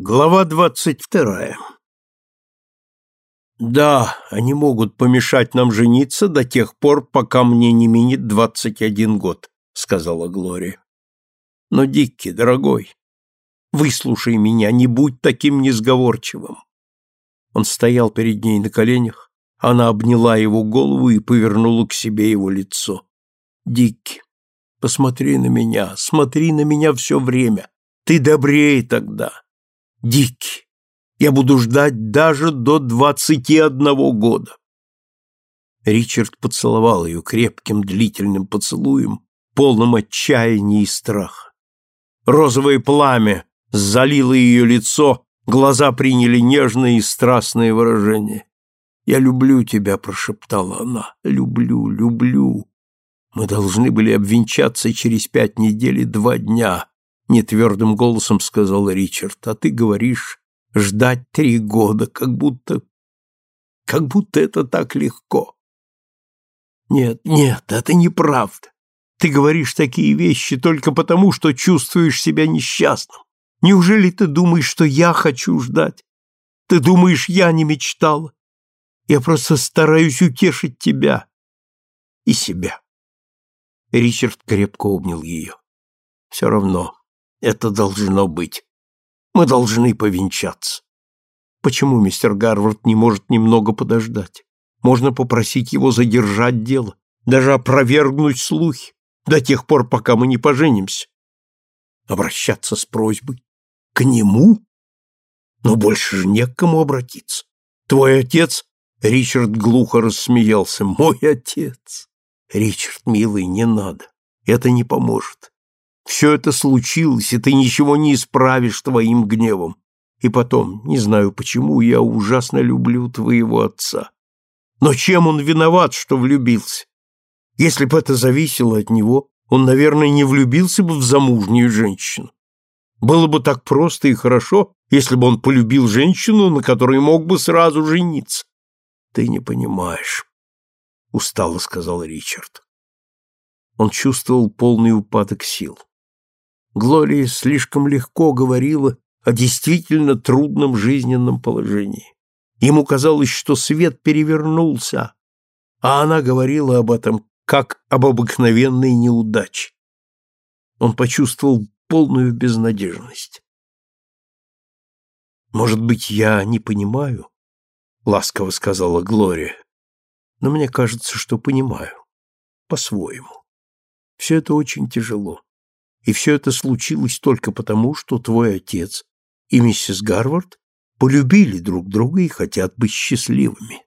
Глава двадцать вторая Да, они могут помешать нам жениться до тех пор, пока мне не минет двадцать один год, сказала Глория. Но, Дикки, дорогой, выслушай меня, не будь таким несговорчивым. Он стоял перед ней на коленях, она обняла его голову и повернула к себе его лицо. Дикки, посмотри на меня, смотри на меня все время. Ты добрее тогда. Дикий, я буду ждать даже до двадцати одного года. Ричард поцеловал ее крепким длительным поцелуем, полным отчаяния и страха. Розовое пламя залило ее лицо, глаза приняли нежное и страстное выражение. «Я люблю тебя», — прошептала она, — «люблю, люблю». Мы должны были обвенчаться через пять недель и два дня, нетвердым голосом сказал Ричард, а ты говоришь ждать три года, как будто... как будто это так легко. Нет, нет, это неправда. Ты говоришь такие вещи только потому, что чувствуешь себя несчастным. Неужели ты думаешь, что я хочу ждать? Ты думаешь, я не мечтала? Я просто стараюсь утешить тебя и себя. Ричард крепко обнял ее. Все равно, это должно быть. Мы должны повенчаться. Почему мистер Гарвард не может немного подождать? Можно попросить его задержать дело, даже опровергнуть слухи, до тех пор, пока мы не поженимся. Обращаться с просьбой? К нему? Но больше же не к кому обратиться. Твой отец... Ричард глухо рассмеялся. Мой отец. Ричард, милый, не надо. Это не поможет. Все это случилось, и ты ничего не исправишь твоим гневом. И потом, не знаю почему, я ужасно люблю твоего отца. Но чем он виноват, что влюбился? Если бы это зависело от него, он, наверное, не влюбился бы в замужнюю женщину. Было бы так просто и хорошо, если бы он полюбил женщину, на которой мог бы сразу жениться. Ты не понимаешь, устало сказал Ричард. Он чувствовал полный упадок сил. Глория слишком легко говорила о действительно трудном жизненном положении. Ему казалось, что свет перевернулся, а она говорила об этом как об обыкновенной неудаче. Он почувствовал полную безнадежность. «Может быть, я не понимаю?» — ласково сказала Глория. «Но мне кажется, что понимаю. По-своему. Все это очень тяжело. И все это случилось только потому, что твой отец и миссис Гарвард полюбили друг друга и хотят быть счастливыми.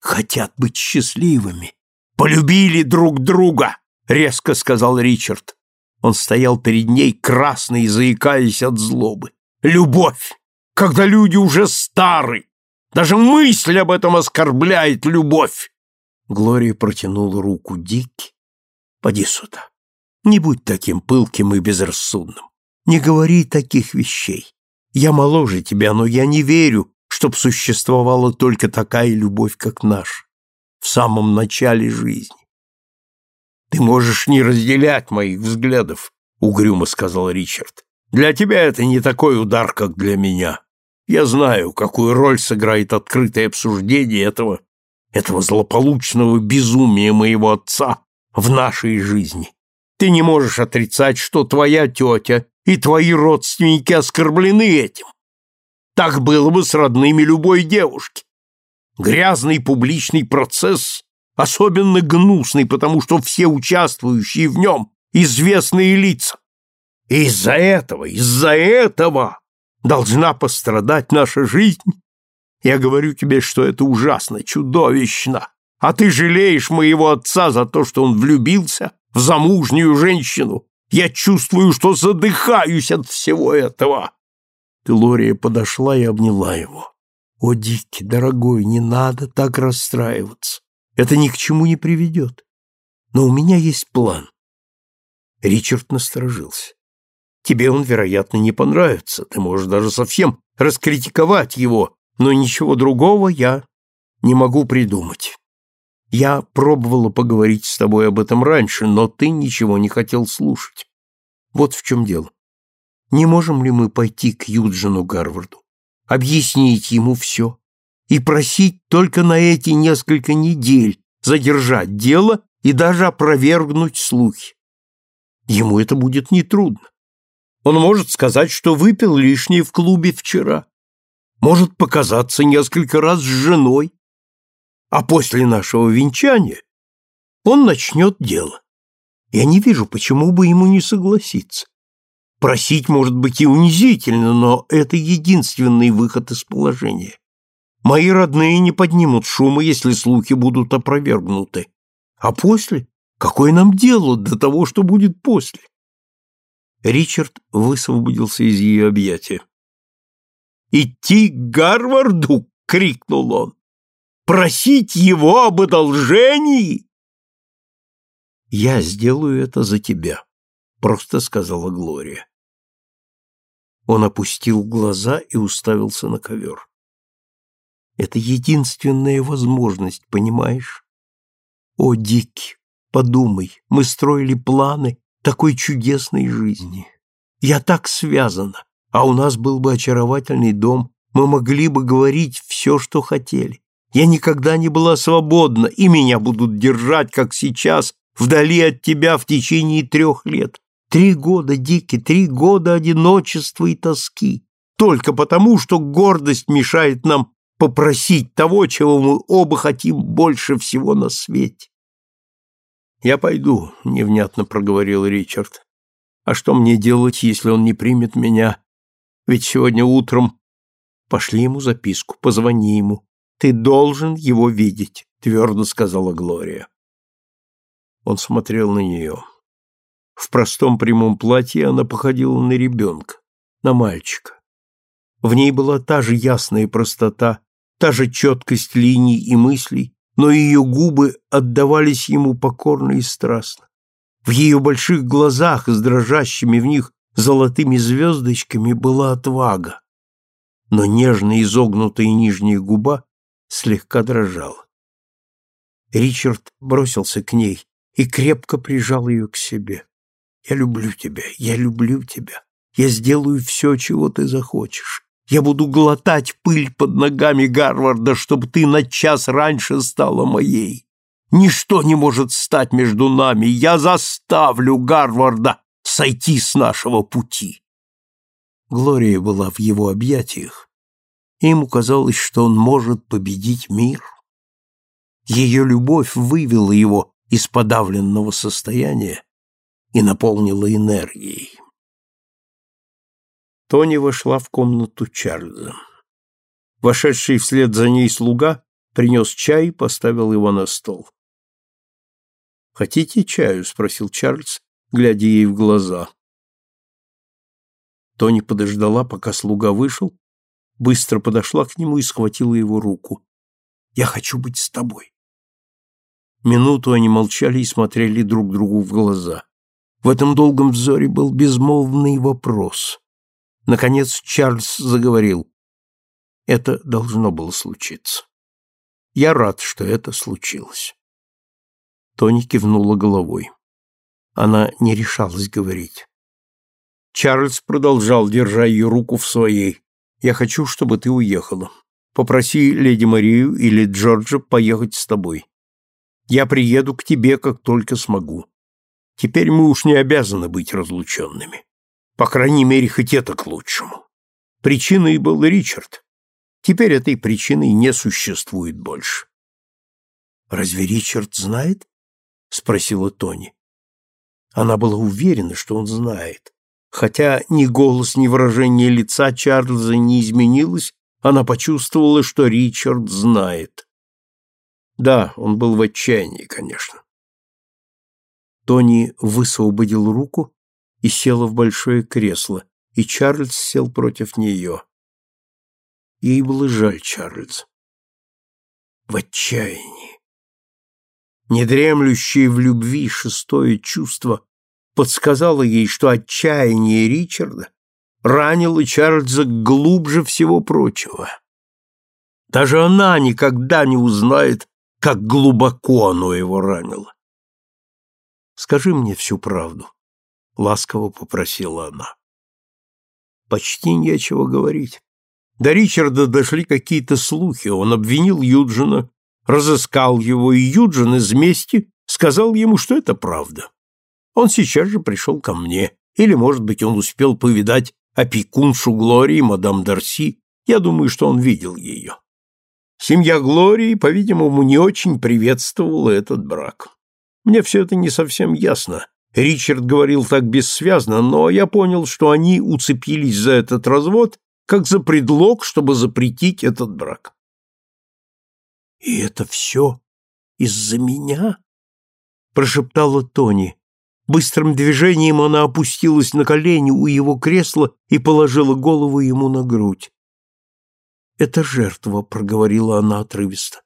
Хотят быть счастливыми. Полюбили друг друга, резко сказал Ричард. Он стоял перед ней, красный, заикаясь от злобы. Любовь, когда люди уже стары. Даже мысль об этом оскорбляет любовь. Глория протянула руку Дикки. Поди сюда. Не будь таким пылким и безрассудным. Не говори таких вещей. Я моложе тебя, но я не верю, чтоб существовала только такая любовь, как наша, в самом начале жизни. Ты можешь не разделять моих взглядов, угрюмо сказал Ричард. Для тебя это не такой удар, как для меня. Я знаю, какую роль сыграет открытое обсуждение этого этого злополучного безумия моего отца в нашей жизни. Ты не можешь отрицать, что твоя тетя и твои родственники оскорблены этим. Так было бы с родными любой девушки. Грязный публичный процесс особенно гнусный, потому что все участвующие в нем известные лица. Из-за этого, из-за этого должна пострадать наша жизнь. Я говорю тебе, что это ужасно, чудовищно. А ты жалеешь моего отца за то, что он влюбился в замужнюю женщину. Я чувствую, что задыхаюсь от всего этого. Телория подошла и обняла его. О, Дикки, дорогой, не надо так расстраиваться. Это ни к чему не приведет. Но у меня есть план. Ричард насторожился. Тебе он, вероятно, не понравится. Ты можешь даже совсем раскритиковать его, но ничего другого я не могу придумать. Я пробовала поговорить с тобой об этом раньше, но ты ничего не хотел слушать. Вот в чем дело. Не можем ли мы пойти к Юджину Гарварду, объяснить ему все и просить только на эти несколько недель задержать дело и даже опровергнуть слухи? Ему это будет нетрудно. Он может сказать, что выпил лишнее в клубе вчера. Может показаться несколько раз с женой. А после нашего венчания он начнет дело. Я не вижу, почему бы ему не согласиться. Просить может быть и унизительно, но это единственный выход из положения. Мои родные не поднимут шума, если слухи будут опровергнуты. А после? Какое нам дело до того, что будет после? Ричард высвободился из ее объятия. «Идти к Гарварду!» — крикнул он. «Просить его об одолжении!» «Я сделаю это за тебя», — просто сказала Глория. Он опустил глаза и уставился на ковер. «Это единственная возможность, понимаешь? О, Дикки, подумай, мы строили планы такой чудесной жизни. Я так связана, а у нас был бы очаровательный дом, мы могли бы говорить все, что хотели. Я никогда не была свободна, и меня будут держать, как сейчас, вдали от тебя в течение трех лет. Три года, Дики, три года одиночества и тоски. Только потому, что гордость мешает нам попросить того, чего мы оба хотим больше всего на свете. «Я пойду», — невнятно проговорил Ричард. «А что мне делать, если он не примет меня? Ведь сегодня утром...» «Пошли ему записку, позвони ему. Ты должен его видеть», — твердо сказала Глория. Он смотрел на нее. В простом прямом платье она походила на ребенка, на мальчика. В ней была та же ясная простота, та же четкость линий и мыслей, но ее губы отдавались ему покорно и страстно. В ее больших глазах с дрожащими в них золотыми звездочками была отвага, но нежно изогнутая нижняя губа слегка дрожала. Ричард бросился к ней и крепко прижал ее к себе. «Я люблю тебя, я люблю тебя. Я сделаю все, чего ты захочешь. Я буду глотать пыль под ногами Гарварда, чтобы ты на час раньше стала моей. Ничто не может стать между нами. Я заставлю Гарварда сойти с нашего пути. Глория была в его объятиях, и ему казалось, что он может победить мир. Ее любовь вывела его из подавленного состояния и наполнила энергией. Тони вошла в комнату Чарльза. Вошедший вслед за ней слуга принес чай и поставил его на стол. «Хотите чаю?» — спросил Чарльз, глядя ей в глаза. Тони подождала, пока слуга вышел, быстро подошла к нему и схватила его руку. «Я хочу быть с тобой». Минуту они молчали и смотрели друг другу в глаза. В этом долгом взоре был безмолвный вопрос. Наконец Чарльз заговорил. Это должно было случиться. Я рад, что это случилось. Тони кивнула головой. Она не решалась говорить. Чарльз продолжал, держа ее руку в своей. «Я хочу, чтобы ты уехала. Попроси леди Марию или Джорджа поехать с тобой. Я приеду к тебе, как только смогу. Теперь мы уж не обязаны быть разлученными. По крайней мере, хоть это к лучшему. Причиной был Ричард. Теперь этой причины не существует больше. «Разве Ричард знает?» — спросила Тони. Она была уверена, что он знает. Хотя ни голос, ни выражение лица Чарльза не изменилось, она почувствовала, что Ричард знает. Да, он был в отчаянии, конечно. Тони высвободил руку и села в большое кресло, и Чарльз сел против нее. Ей было жаль Чарльза. В отчаянии. Недремлющее в любви шестое чувство подсказало ей, что отчаяние Ричарда ранило Чарльза глубже всего прочего. Даже она никогда не узнает, как глубоко оно его ранило. «Скажи мне всю правду», ласково попросила она. Почти нечего говорить. До Ричарда дошли какие-то слухи. Он обвинил Юджина, разыскал его, и Юджин из мести сказал ему, что это правда. Он сейчас же пришел ко мне. Или, может быть, он успел повидать опекуншу Глории, мадам Дарси. Я думаю, что он видел ее. Семья Глории, по-видимому, не очень приветствовала этот брак. Мне все это не совсем ясно. Ричард говорил так бессвязно, но я понял, что они уцепились за этот развод как за предлог, чтобы запретить этот брак. «И это все из-за меня?» — прошептала Тони. Быстрым движением она опустилась на колени у его кресла и положила голову ему на грудь. «Это жертва», — проговорила она отрывисто.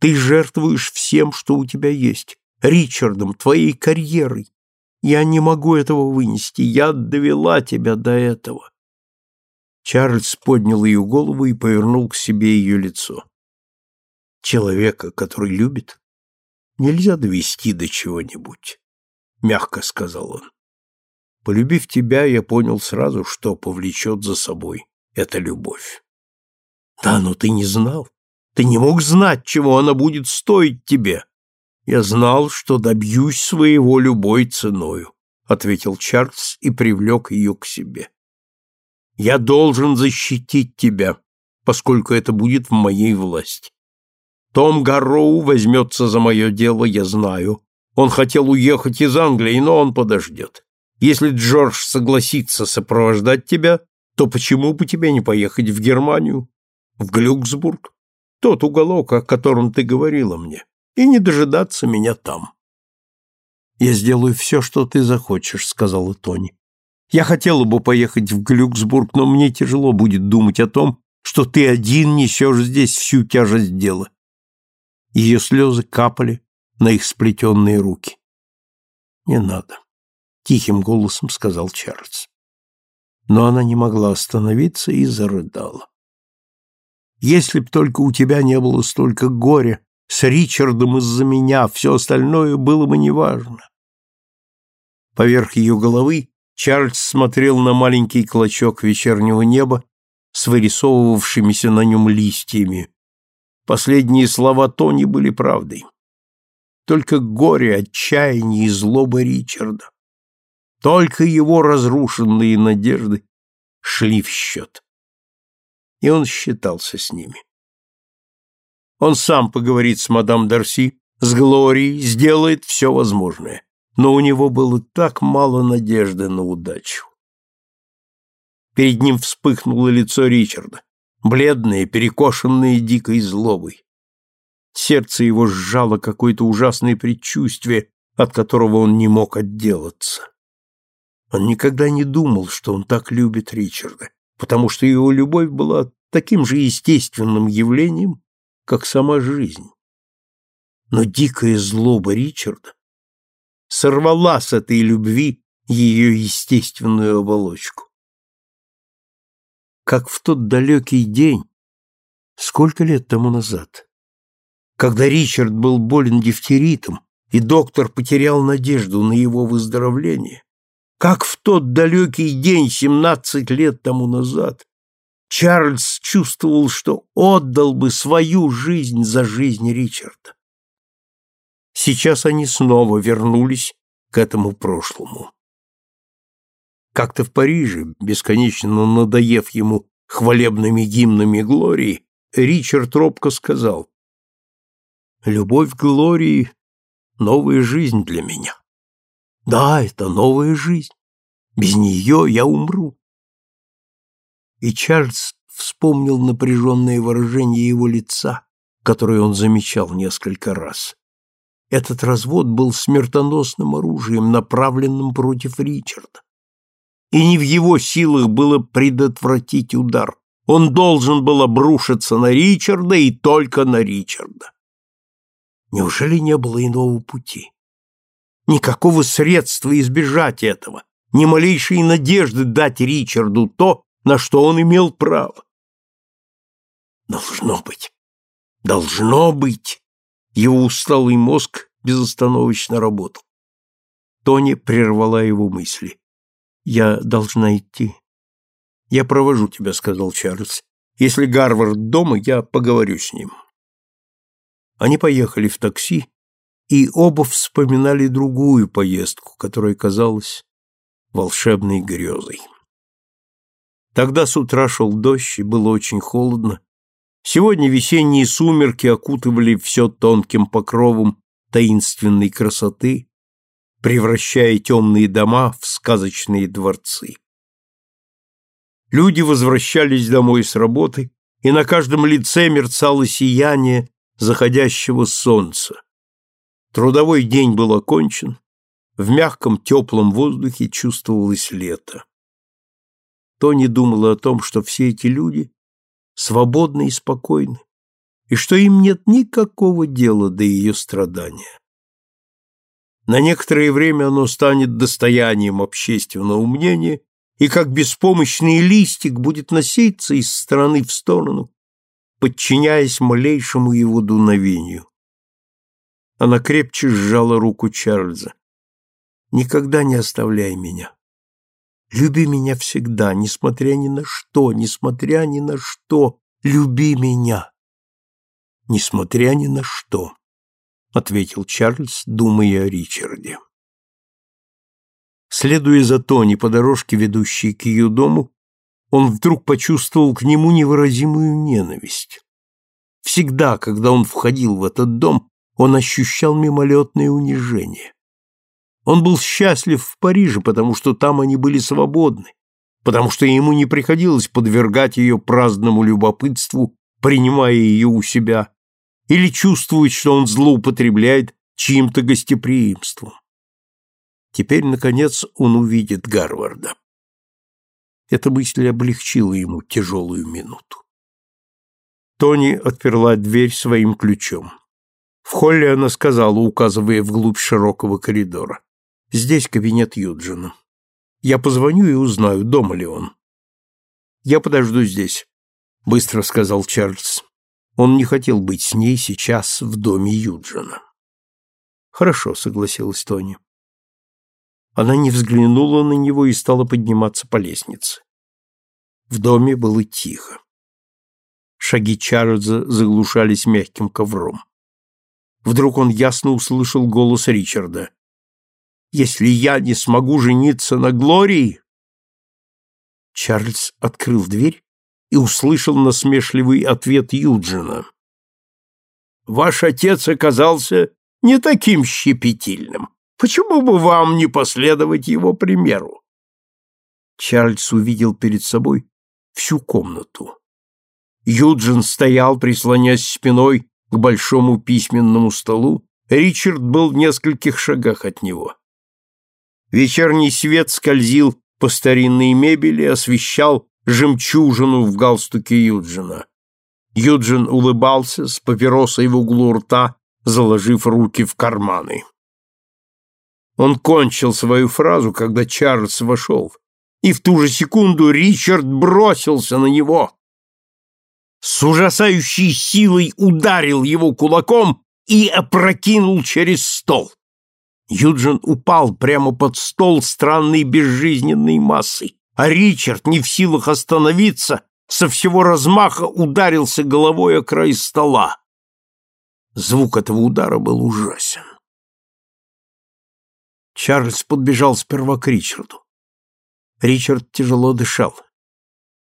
«Ты жертвуешь всем, что у тебя есть, Ричардом, твоей карьерой. Я не могу этого вынести, я довела тебя до этого». Чарльз поднял ее голову и повернул к себе ее лицо. «Человека, который любит, нельзя довести до чего-нибудь», — мягко сказал он. «Полюбив тебя, я понял сразу, что повлечет за собой эта любовь». Да, но ты не знал. Ты не мог знать, чего она будет стоить тебе. Я знал, что добьюсь своего любой ценою, ответил Чарльз и привлек ее к себе. Я должен защитить тебя, поскольку это будет в моей власти. Том Гарроу возьмется за мое дело, я знаю. Он хотел уехать из Англии, но он подождет. Если Джордж согласится сопровождать тебя, то почему бы тебе не поехать в Германию? в Глюксбург, тот уголок, о котором ты говорила мне, и не дожидаться меня там. «Я сделаю все, что ты захочешь», — сказала Тони. «Я хотела бы поехать в Глюксбург, но мне тяжело будет думать о том, что ты один несешь здесь всю тяжесть дела». Ее слезы капали на их сплетенные руки. «Не надо», — тихим голосом сказал Чарльз. Но она не могла остановиться и зарыдала. Если б только у тебя не было столько горя с Ричардом из-за меня, все остальное было бы неважно. Поверх ее головы Чарльз смотрел на маленький клочок вечернего неба с вырисовывавшимися на нем листьями. Последние слова Тони были правдой. Только горе, отчаяние и злоба Ричарда. Только его разрушенные надежды шли в счет и он считался с ними. Он сам поговорит с мадам Дарси, с Глорией, сделает все возможное, но у него было так мало надежды на удачу. Перед ним вспыхнуло лицо Ричарда, бледное, перекошенное дикой злобой. Сердце его сжало какое-то ужасное предчувствие, от которого он не мог отделаться. Он никогда не думал, что он так любит Ричарда потому что его любовь была таким же естественным явлением, как сама жизнь. Но дикая злоба Ричарда сорвала с этой любви ее естественную оболочку. Как в тот далекий день, сколько лет тому назад, когда Ричард был болен дифтеритом, и доктор потерял надежду на его выздоровление, как в тот далекий день, семнадцать лет тому назад, Чарльз чувствовал, что отдал бы свою жизнь за жизнь Ричарда. Сейчас они снова вернулись к этому прошлому. Как-то в Париже, бесконечно надоев ему хвалебными гимнами Глории, Ричард робко сказал, «Любовь Глории — новая жизнь для меня. Да, это новая жизнь. Без нее я умру. И Чарльз вспомнил напряженное выражение его лица, которое он замечал несколько раз. Этот развод был смертоносным оружием, направленным против Ричарда. И не в его силах было предотвратить удар. Он должен был обрушиться на Ричарда и только на Ричарда. Неужели не было иного пути? никакого средства избежать этого, ни малейшей надежды дать Ричарду то, на что он имел право. Должно быть, должно быть. Его усталый мозг безостановочно работал. Тони прервала его мысли. Я должна идти. «Я провожу тебя», — сказал Чарльз. «Если Гарвард дома, я поговорю с ним». Они поехали в такси, и оба вспоминали другую поездку, которая казалась волшебной грезой. Тогда с утра шел дождь, и было очень холодно. Сегодня весенние сумерки окутывали все тонким покровом таинственной красоты, превращая темные дома в сказочные дворцы. Люди возвращались домой с работы, и на каждом лице мерцало сияние заходящего солнца. Трудовой день был окончен, в мягком теплом воздухе чувствовалось лето. Тони думала о том, что все эти люди свободны и спокойны, и что им нет никакого дела до ее страдания. На некоторое время оно станет достоянием общественного мнения и как беспомощный листик будет носиться из стороны в сторону, подчиняясь малейшему его дуновению. Она крепче сжала руку Чарльза. «Никогда не оставляй меня. Люби меня всегда, несмотря ни на что, несмотря ни на что. Люби меня!» «Несмотря ни на что», — ответил Чарльз, думая о Ричарде. Следуя за Тони по дорожке, ведущей к ее дому, он вдруг почувствовал к нему невыразимую ненависть. Всегда, когда он входил в этот дом, он ощущал мимолетное унижение. Он был счастлив в Париже, потому что там они были свободны, потому что ему не приходилось подвергать ее праздному любопытству, принимая ее у себя, или чувствовать, что он злоупотребляет чьим-то гостеприимством. Теперь, наконец, он увидит Гарварда. Эта мысль облегчила ему тяжелую минуту. Тони отперла дверь своим ключом. В холле она сказала, указывая вглубь широкого коридора. «Здесь кабинет Юджина. Я позвоню и узнаю, дома ли он». «Я подожду здесь», — быстро сказал Чарльз. Он не хотел быть с ней сейчас в доме Юджина. «Хорошо», — согласилась Тони. Она не взглянула на него и стала подниматься по лестнице. В доме было тихо. Шаги Чарльза заглушались мягким ковром. Вдруг он ясно услышал голос Ричарда. «Если я не смогу жениться на Глории...» Чарльз открыл дверь и услышал насмешливый ответ Юджина. «Ваш отец оказался не таким щепетильным. Почему бы вам не последовать его примеру? Чарльз увидел перед собой всю комнату. Юджин стоял, прислонясь спиной к большому письменному столу, Ричард был в нескольких шагах от него. Вечерний свет скользил по старинной мебели, освещал жемчужину в галстуке Юджина. Юджин улыбался с папиросой в углу рта, заложив руки в карманы. Он кончил свою фразу, когда Чарльз вошел, и в ту же секунду Ричард бросился на него. С ужасающей силой ударил его кулаком и опрокинул через стол. Юджин упал прямо под стол странной безжизненной массой, а Ричард, не в силах остановиться, со всего размаха ударился головой о край стола. Звук этого удара был ужасен. Чарльз подбежал сперва к Ричарду. Ричард тяжело дышал.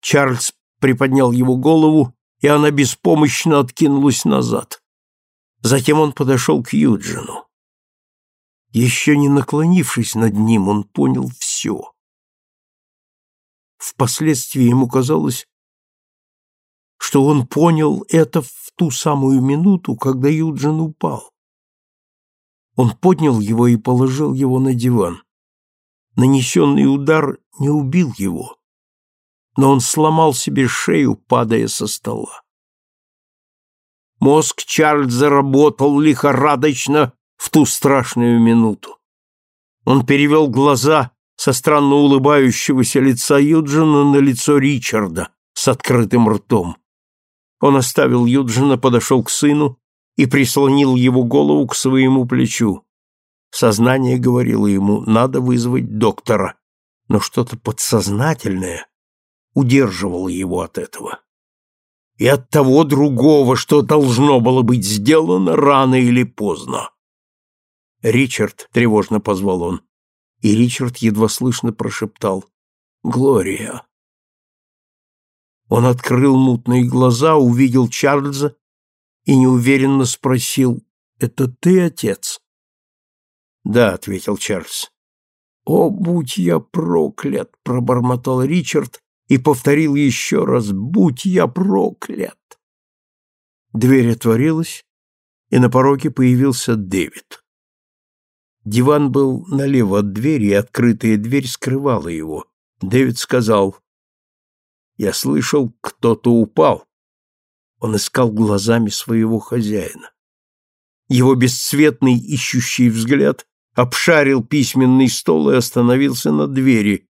Чарльз приподнял его голову, и она беспомощно откинулась назад. Затем он подошел к Юджину. Еще не наклонившись над ним, он понял все. Впоследствии ему казалось, что он понял это в ту самую минуту, когда Юджин упал. Он поднял его и положил его на диван. Нанесенный удар не убил его, но он сломал себе шею, падая со стола. Мозг Чарльза работал лихорадочно в ту страшную минуту. Он перевел глаза со странно улыбающегося лица Юджина на лицо Ричарда с открытым ртом. Он оставил Юджина, подошел к сыну и прислонил его голову к своему плечу. Сознание говорило ему, надо вызвать доктора, но что-то подсознательное удерживало его от этого. И от того другого, что должно было быть сделано рано или поздно. «Ричард», — тревожно позвал он, и Ричард едва слышно прошептал «Глория». Он открыл мутные глаза, увидел Чарльза и неуверенно спросил «Это ты, отец?» «Да», — ответил Чарльз. «О, будь я проклят!» — пробормотал Ричард и повторил еще раз «Будь я проклят!» Дверь отворилась, и на пороге появился Дэвид. Диван был налево от двери, и открытая дверь скрывала его. Дэвид сказал, «Я слышал, кто-то упал». Он искал глазами своего хозяина. Его бесцветный ищущий взгляд обшарил письменный стол и остановился на двери.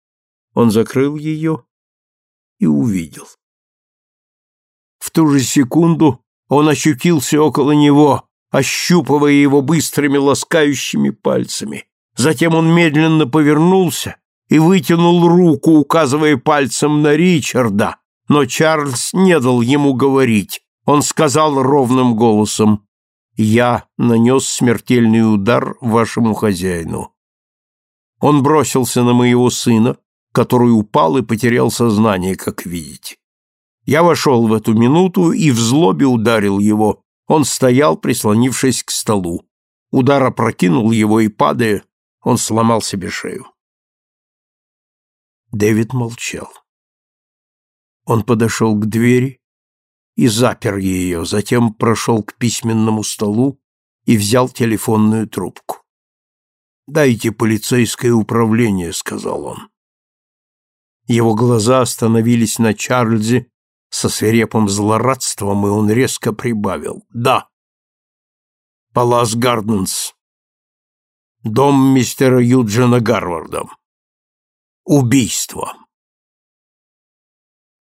Он закрыл ее и увидел. В ту же секунду он ощутился около него, ощупывая его быстрыми ласкающими пальцами. Затем он медленно повернулся и вытянул руку, указывая пальцем на Ричарда, но Чарльз не дал ему говорить. Он сказал ровным голосом, «Я нанес смертельный удар вашему хозяину». Он бросился на моего сына, который упал и потерял сознание, как видите. Я вошел в эту минуту и в злобе ударил его. Он стоял, прислонившись к столу. Удар опрокинул его, и, падая, он сломал себе шею. Дэвид молчал. Он подошел к двери и запер ее, затем прошел к письменному столу и взял телефонную трубку. «Дайте полицейское управление», — сказал он. Его глаза остановились на Чарльзе со свирепым злорадством, и он резко прибавил. «Да! Палас Гарденс. Дом мистера Юджина Гарварда. Убийство!»